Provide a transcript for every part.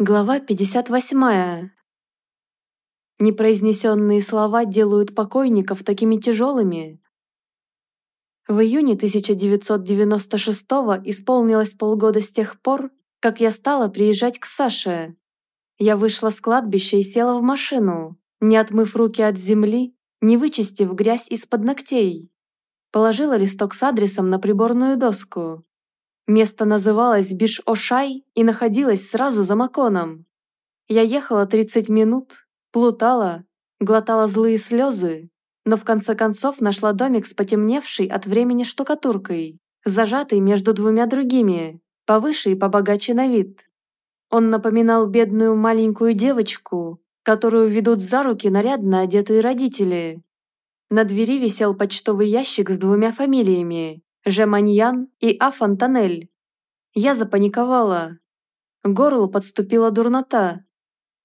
Глава 58. Непроизнесенные слова делают покойников такими тяжелыми. В июне 1996 исполнилось полгода с тех пор, как я стала приезжать к Саше. Я вышла с кладбища и села в машину, не отмыв руки от земли, не вычистив грязь из-под ногтей. Положила листок с адресом на приборную доску. Место называлось Биш-Ошай и находилось сразу за Маконом. Я ехала 30 минут, плутала, глотала злые слезы, но в конце концов нашла домик с потемневшей от времени штукатуркой, зажатый между двумя другими, повыше и побогаче на вид. Он напоминал бедную маленькую девочку, которую ведут за руки нарядно одетые родители. На двери висел почтовый ящик с двумя фамилиями Жеманьян и А. Я запаниковала. К горлу подступила дурнота.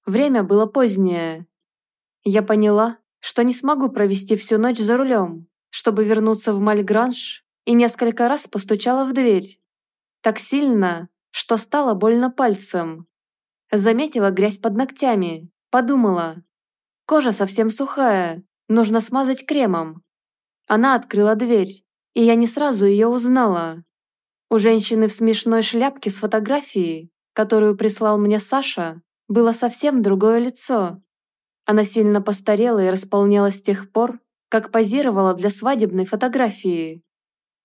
Время было позднее. Я поняла, что не смогу провести всю ночь за рулем, чтобы вернуться в Мальгранж, и несколько раз постучала в дверь. Так сильно, что стало больно пальцем. Заметила грязь под ногтями, подумала. Кожа совсем сухая, нужно смазать кремом. Она открыла дверь и я не сразу ее узнала. У женщины в смешной шляпке с фотографией, которую прислал мне Саша, было совсем другое лицо. Она сильно постарела и располнелась с тех пор, как позировала для свадебной фотографии.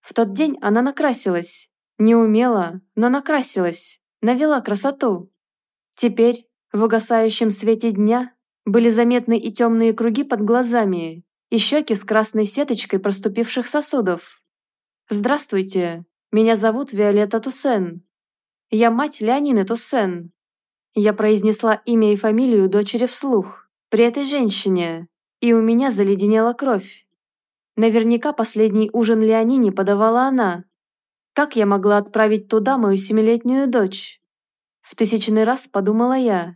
В тот день она накрасилась. Не умела, но накрасилась, навела красоту. Теперь, в угасающем свете дня, были заметны и темные круги под глазами, и щеки с красной сеточкой проступивших сосудов. «Здравствуйте, меня зовут Виолетта Туссен. Я мать Леонины Туссен». Я произнесла имя и фамилию дочери вслух, при этой женщине, и у меня заледенела кровь. Наверняка последний ужин Леонине подавала она. Как я могла отправить туда мою семилетнюю дочь? В тысячный раз подумала я.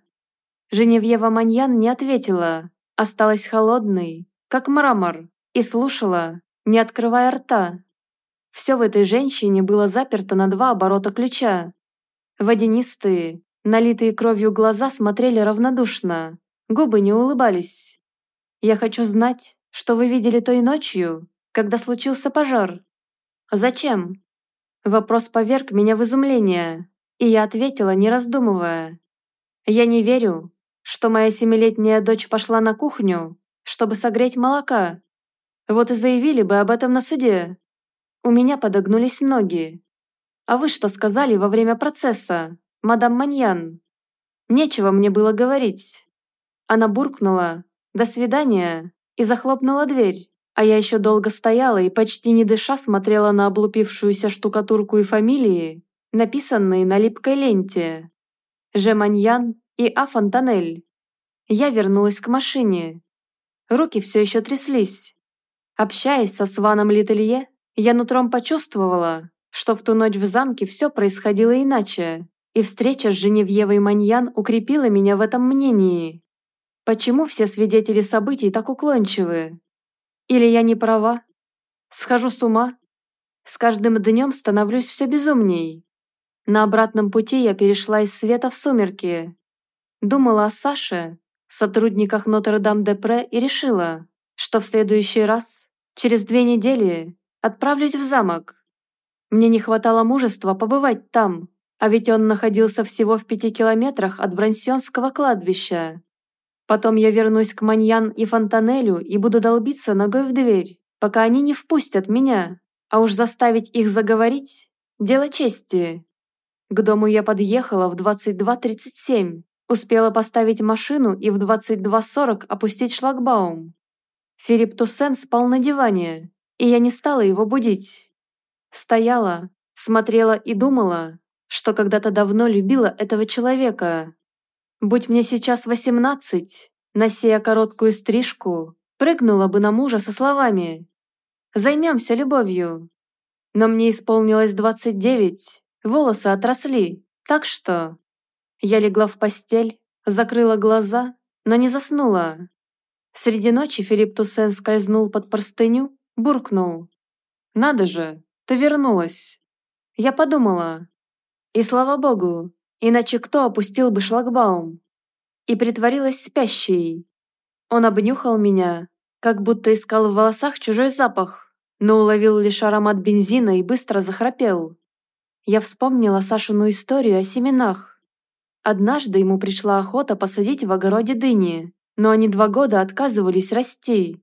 Женевьева Маньян не ответила, осталась холодной, как мрамор, и слушала, не открывая рта. Все в этой женщине было заперто на два оборота ключа. Водянистые, налитые кровью глаза смотрели равнодушно, губы не улыбались. «Я хочу знать, что вы видели той ночью, когда случился пожар. Зачем?» Вопрос поверг меня в изумление, и я ответила, не раздумывая. «Я не верю, что моя семилетняя дочь пошла на кухню, чтобы согреть молока. Вот и заявили бы об этом на суде. У меня подогнулись ноги. А вы что сказали во время процесса, мадам Маньян? Нечего мне было говорить. Она буркнула «До свидания» и захлопнула дверь. А я еще долго стояла и почти не дыша смотрела на облупившуюся штукатурку и фамилии, написанные на липкой ленте. Жеманьян и А. Фонтанель. Я вернулась к машине. Руки все еще тряслись. Общаясь со Сваном Лителье, я нутром почувствовала, что в ту ночь в замке все происходило иначе, и встреча с Женевьевой Маньян укрепила меня в этом мнении. Почему все свидетели событий так уклончивы? Или я не права? Схожу с ума? С каждым днем становлюсь все безумней. На обратном пути я перешла из света в сумерки. Думала о Саше, сотрудниках Нотр-Дам-де-Пре и решила, что в следующий раз, через две недели, Отправлюсь в замок. Мне не хватало мужества побывать там, а ведь он находился всего в пяти километрах от Брансионского кладбища. Потом я вернусь к Маньян и Фонтанелю и буду долбиться ногой в дверь, пока они не впустят меня, а уж заставить их заговорить – дело чести. К дому я подъехала в 22.37, успела поставить машину и в 22.40 опустить шлагбаум. Филипп Туссен спал на диване, и я не стала его будить. Стояла, смотрела и думала, что когда-то давно любила этого человека. Будь мне сейчас восемнадцать, нося короткую стрижку, прыгнула бы на мужа со словами «Займемся любовью». Но мне исполнилось двадцать девять, волосы отросли, так что... Я легла в постель, закрыла глаза, но не заснула. Среди ночи Филипп Туссен скользнул под простыню буркнул. «Надо же, ты вернулась!» Я подумала. И слава богу, Иначе кто опустил бы шлагбаум? И притворилась спящей. Он обнюхал меня, как будто искал в волосах чужой запах, но уловил лишь аромат бензина и быстро захрапел. Я вспомнила Сашину историю о семенах. Однажды ему пришла охота посадить в огороде дыни, но они два года отказывались расти.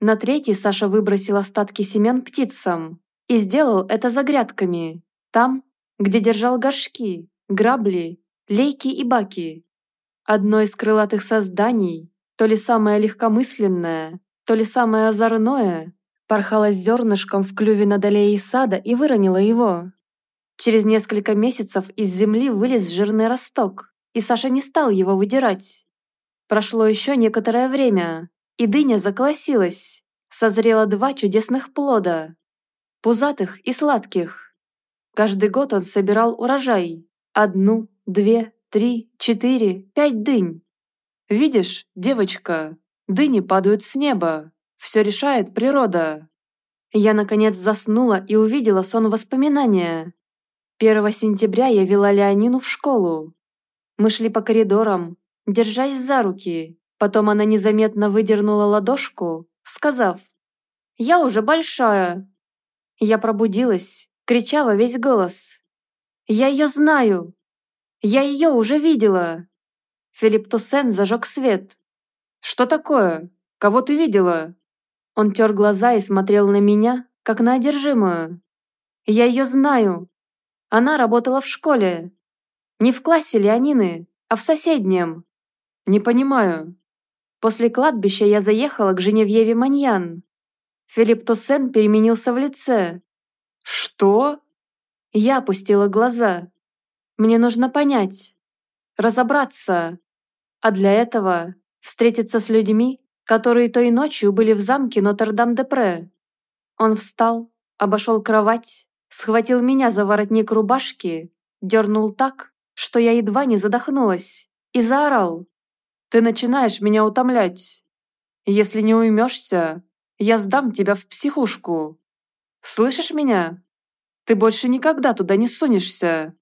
На третий Саша выбросил остатки семян птицам и сделал это за грядками, там, где держал горшки, грабли, лейки и баки. Одно из крылатых созданий, то ли самое легкомысленное, то ли самое озорное, порхало с зернышком в клюве над аллеей сада и выронило его. Через несколько месяцев из земли вылез жирный росток, и Саша не стал его выдирать. Прошло еще некоторое время, и дыня заколосилась. Созрело два чудесных плода. Пузатых и сладких. Каждый год он собирал урожай. Одну, две, три, четыре, пять дынь. Видишь, девочка, дыни падают с неба. Все решает природа. Я, наконец, заснула и увидела сон воспоминания. 1 сентября я вела Леонину в школу. Мы шли по коридорам, держась за руки. Потом она незаметно выдернула ладошку, сказав «Я уже большая». Я пробудилась, крича во весь голос. «Я ее знаю! Я ее уже видела!» Филипп Туссен зажег свет. «Что такое? Кого ты видела?» Он тер глаза и смотрел на меня, как на одержимую. «Я ее знаю. Она работала в школе. Не в классе Леонины, а в соседнем. Не понимаю. После кладбища я заехала к Женевьеве Маньян. Филипп Туссен переменился в лице. Что? Я опустила глаза. Мне нужно понять, разобраться. А для этого встретиться с людьми, которые той ночью были в замке Нотр-Дам-де-Пре. Он встал, обошел кровать, схватил меня за воротник рубашки, дернул так, что я едва не задохнулась, и заорал. «Ты начинаешь меня утомлять. Если не уймешься, я сдам тебя в психушку. Слышишь меня? Ты больше никогда туда не сунешься».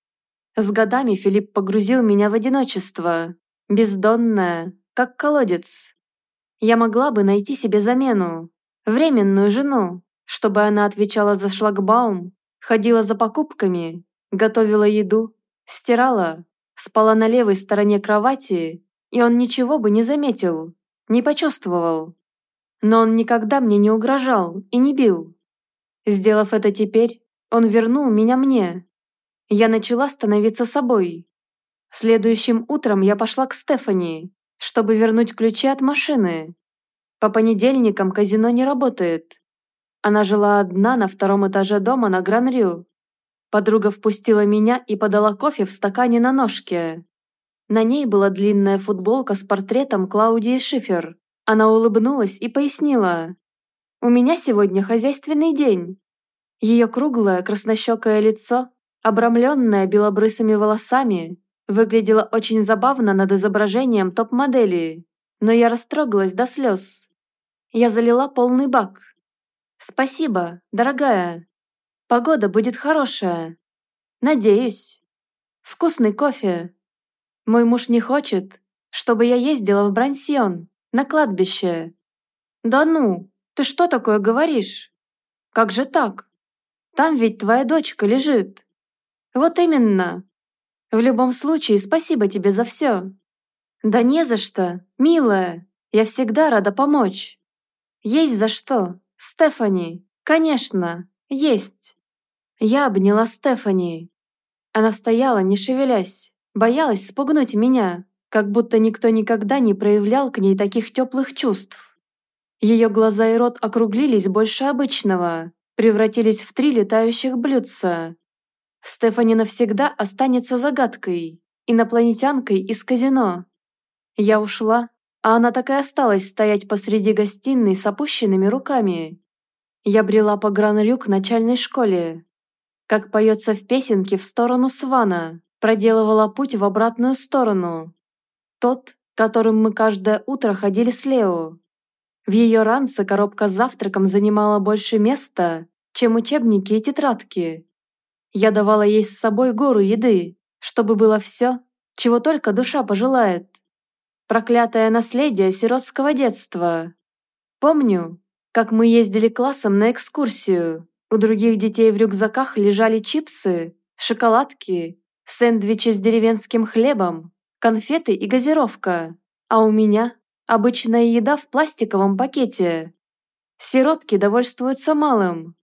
С годами Филипп погрузил меня в одиночество, бездонное, как колодец. Я могла бы найти себе замену, временную жену, чтобы она отвечала за шлагбаум, ходила за покупками, готовила еду, стирала, спала на левой стороне кровати, и он ничего бы не заметил, не почувствовал. Но он никогда мне не угрожал и не бил. Сделав это теперь, он вернул меня мне. Я начала становиться собой. Следующим утром я пошла к Стефани, чтобы вернуть ключи от машины. По понедельникам казино не работает. Она жила одна на втором этаже дома на Гран-Рю. Подруга впустила меня и подала кофе в стакане на ножке. На ней была длинная футболка с портретом Клаудии Шифер. Она улыбнулась и пояснила. «У меня сегодня хозяйственный день». Ее круглое краснощекое лицо, обрамленное белобрысыми волосами, выглядело очень забавно над изображением топ-модели, но я растрогалась до слез. Я залила полный бак. «Спасибо, дорогая», Погода будет хорошая. Надеюсь. Вкусный кофе. Мой муж не хочет, чтобы я ездила в Брансьон, на кладбище. Да ну, ты что такое говоришь? Как же так? Там ведь твоя дочка лежит. Вот именно. В любом случае, спасибо тебе за все. Да не за что, милая. Я всегда рада помочь. Есть за что, Стефани, конечно, есть. Я обняла Стефани. Она стояла, не шевелясь, боялась спугнуть меня, как будто никто никогда не проявлял к ней таких теплых чувств. Ее глаза и рот округлились больше обычного, превратились в три летающих блюдца. Стефани навсегда останется загадкой, инопланетянкой из казино. Я ушла, а она так и осталась стоять посреди гостиной с опущенными руками. Я брела по Гран-Рю к начальной школе, как поется в песенке в сторону Свана, проделывала путь в обратную сторону. Тот, которым мы каждое утро ходили с Лео. В ее ранце коробка с завтраком занимала больше места, чем учебники и тетрадки. Я давала ей с собой гору еды, чтобы было все, чего только душа пожелает. Проклятое наследие сиротского детства. Помню, как мы ездили классом на экскурсию. У других детей в рюкзаках лежали чипсы, шоколадки, сэндвичи с деревенским хлебом, конфеты и газировка. А у меня обычная еда в пластиковом пакете. Сиротки довольствуются малым.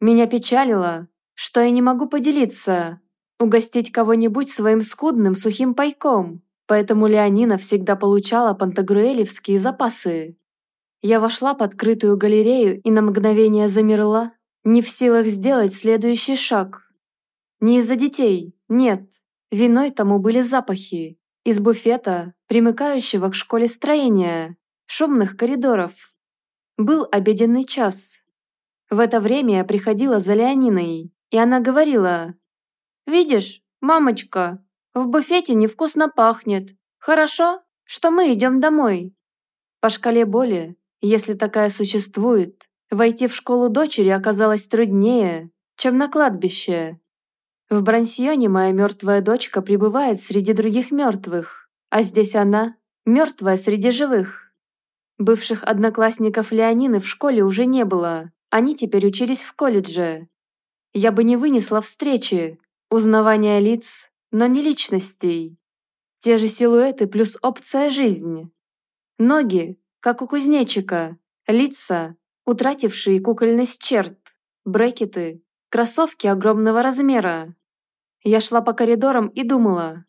Меня печалило, что я не могу поделиться, угостить кого-нибудь своим скудным сухим пайком, поэтому Леонина всегда получала пантагруэлевские запасы. Я вошла под крытую галерею и на мгновение замерла, не в силах сделать следующий шаг. Не из-за детей, нет. Виной тому были запахи. Из буфета, примыкающего к школе строения, шумных коридоров. Был обеденный час. В это время я приходила за Леониной, и она говорила, «Видишь, мамочка, в буфете невкусно пахнет. Хорошо, что мы идем домой». По шкале боли если такая существует, войти в школу дочери оказалось труднее, чем на кладбище. В Брансьоне моя мертвая дочка пребывает среди других мертвых, а здесь она – мертвая среди живых. Бывших одноклассников Леонины в школе уже не было, они теперь учились в колледже. Я бы не вынесла встречи, узнавания лиц, но не личностей. Те же силуэты плюс опция жизнь. Ноги, как у кузнечика, лица, утратившие кукольность черт, брекеты, кроссовки огромного размера. Я шла по коридорам и думала,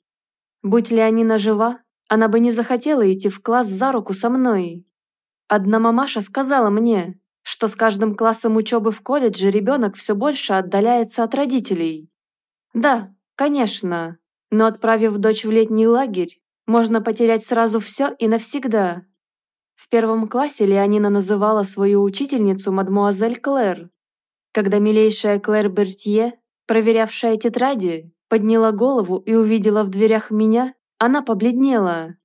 будь Леонина жива, она бы не захотела идти в класс за руку со мной. Одна мамаша сказала мне, что с каждым классом учебы в колледже ребенок все больше отдаляется от родителей. Да, конечно, но отправив дочь в летний лагерь, можно потерять сразу все и навсегда. В первом классе Леонина называла свою учительницу мадмуазель Клэр. Когда милейшая Клэр Бертье, проверявшая тетради, подняла голову и увидела в дверях меня, она побледнела.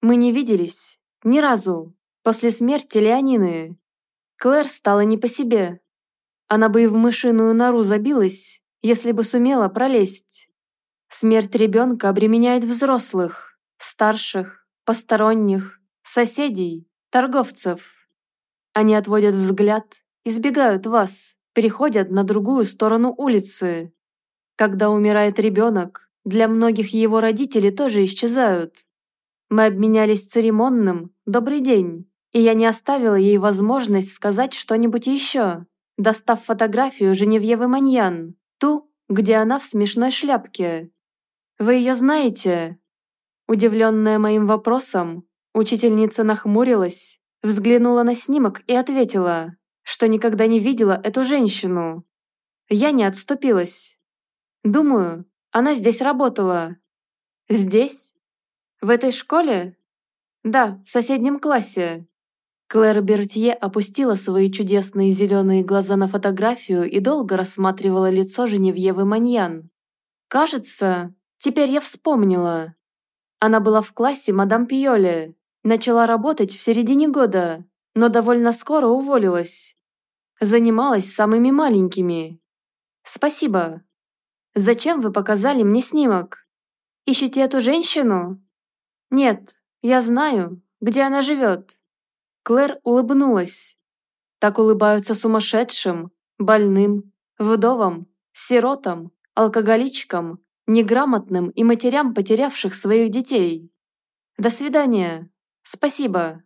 Мы не виделись. Ни разу. После смерти Леонины. Клэр стала не по себе. Она бы и в мышиную нору забилась, если бы сумела пролезть. Смерть ребенка обременяет взрослых, старших, посторонних, соседей торговцев. Они отводят взгляд, избегают вас, переходят на другую сторону улицы. Когда умирает ребенок, для многих его родители тоже исчезают. Мы обменялись церемонным «добрый день», и я не оставила ей возможность сказать что-нибудь еще, достав фотографию Женевьевы Маньян, ту, где она в смешной шляпке. «Вы ее знаете?» Удивленная моим вопросом, Учительница нахмурилась, взглянула на снимок и ответила, что никогда не видела эту женщину. Я не отступилась. Думаю, она здесь работала. Здесь? В этой школе? Да, в соседнем классе. Клэр Бертье опустила свои чудесные зеленые глаза на фотографию и долго рассматривала лицо Женевьевы Маньян. Кажется, теперь я вспомнила. Она была в классе мадам Пиоли. Начала работать в середине года, но довольно скоро уволилась. Занималась самыми маленькими. Спасибо. Зачем вы показали мне снимок? Ищете эту женщину? Нет, я знаю, где она живет. Клэр улыбнулась. Так улыбаются сумасшедшим, больным, вдовам, сиротам, алкоголичкам, неграмотным и матерям, потерявших своих детей. До свидания. Спасибо.